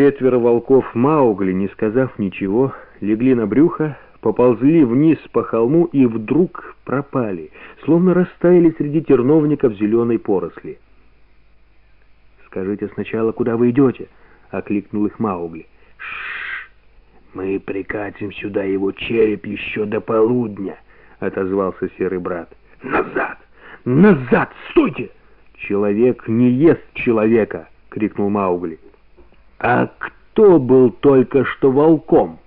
Четверо волков Маугли, не сказав ничего, легли на брюхо, поползли вниз по холму и вдруг пропали, словно растаяли среди терновников зеленой поросли. «Скажите сначала, куда вы идете?» — окликнул их Маугли. «Шш! Мы прикатим сюда его череп еще до полудня!» — отозвался серый брат. «Назад! Назад! Стойте!» «Человек не ест человека!» — крикнул Маугли. «А кто был только что волком?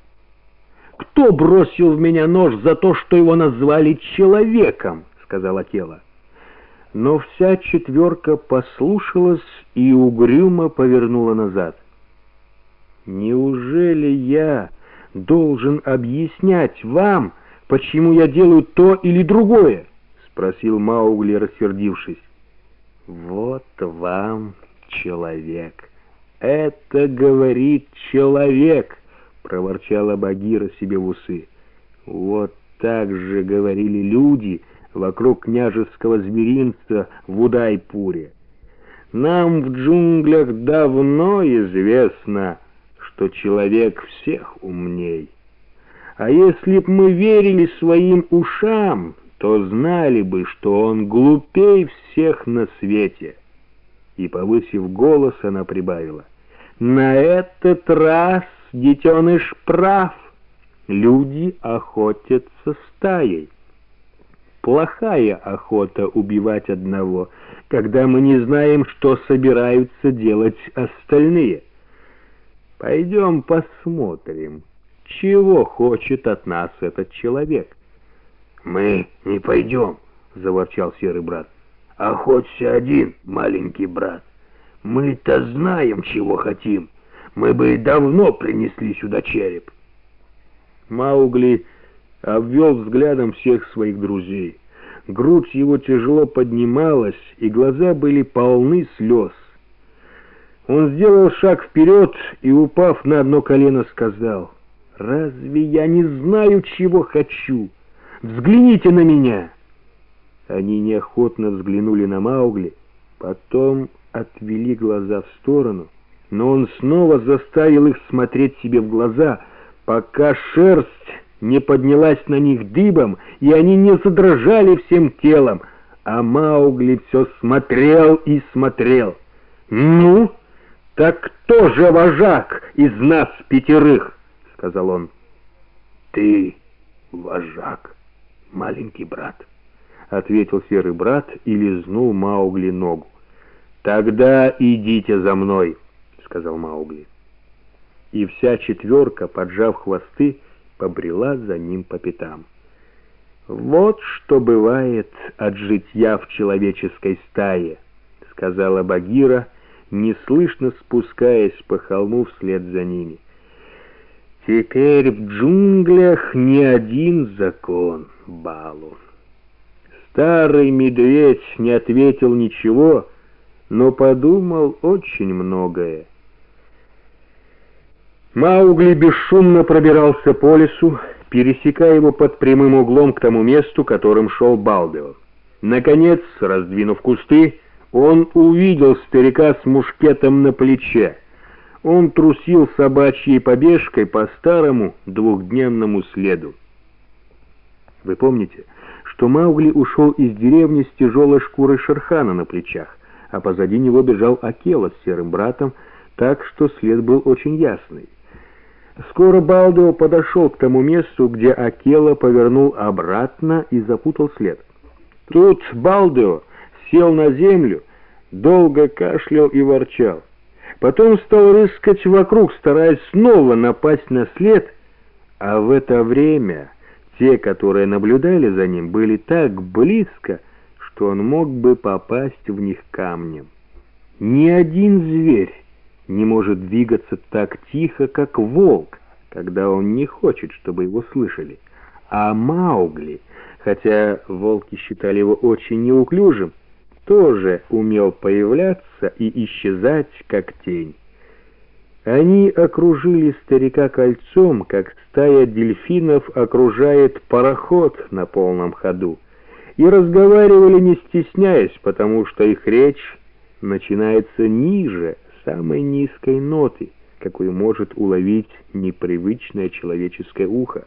Кто бросил в меня нож за то, что его назвали человеком?» — сказала тело. Но вся четверка послушалась и угрюмо повернула назад. «Неужели я должен объяснять вам, почему я делаю то или другое?» — спросил Маугли, рассердившись. «Вот вам человек. Это говорит человек!» — проворчала Багира себе в усы. «Вот так же говорили люди вокруг княжеского зверинца в Удайпуре. Нам в джунглях давно известно, что человек всех умней. А если б мы верили своим ушам, то знали бы, что он глупей всех на свете. И, повысив голос, она прибавила, «На этот раз детеныш прав, люди охотятся стаей». Плохая охота убивать одного, когда мы не знаем, что собираются делать остальные. Пойдем посмотрим, чего хочет от нас этот человек. «Мы не пойдем», — заворчал серый брат. «Охоться один, маленький брат. Мы-то знаем, чего хотим. Мы бы давно принесли сюда череп». Маугли обвел взглядом всех своих друзей. Грудь его тяжело поднималась, и глаза были полны слез. Он сделал шаг вперед и, упав на одно колено, сказал, «Разве я не знаю, чего хочу? Взгляните на меня!» Они неохотно взглянули на Маугли, потом отвели глаза в сторону, но он снова заставил их смотреть себе в глаза, пока шерсть не поднялась на них дыбом, и они не задрожали всем телом, а Маугли все смотрел и смотрел. «Ну, так кто же вожак из нас пятерых?» — сказал он. «Ты вожак, маленький брат», — ответил серый брат и лизнул Маугли ногу. «Тогда идите за мной», — сказал Маугли. И вся четверка, поджав хвосты, — побрела за ним по пятам. «Вот что бывает от житья в человеческой стае», — сказала Багира, неслышно спускаясь по холму вслед за ними. «Теперь в джунглях не один закон, Балу». Старый медведь не ответил ничего, но подумал очень многое. Маугли бесшумно пробирался по лесу, пересекая его под прямым углом к тому месту, которым шел Балдео. Наконец, раздвинув кусты, он увидел старика с мушкетом на плече. Он трусил собачьей побежкой по старому двухдневному следу. Вы помните, что Маугли ушел из деревни с тяжелой шкурой Шерхана на плечах, а позади него бежал Акела с серым братом, так что след был очень ясный. Скоро Балдо подошел к тому месту, где Акела повернул обратно и запутал след. Тут Балдо сел на землю, долго кашлял и ворчал. Потом стал рыскать вокруг, стараясь снова напасть на след, а в это время те, которые наблюдали за ним, были так близко, что он мог бы попасть в них камнем. Ни один зверь не может двигаться так тихо, как волк, когда он не хочет, чтобы его слышали. А Маугли, хотя волки считали его очень неуклюжим, тоже умел появляться и исчезать, как тень. Они окружили старика кольцом, как стая дельфинов окружает пароход на полном ходу, и разговаривали не стесняясь, потому что их речь начинается ниже, самой низкой ноты, какую может уловить непривычное человеческое ухо.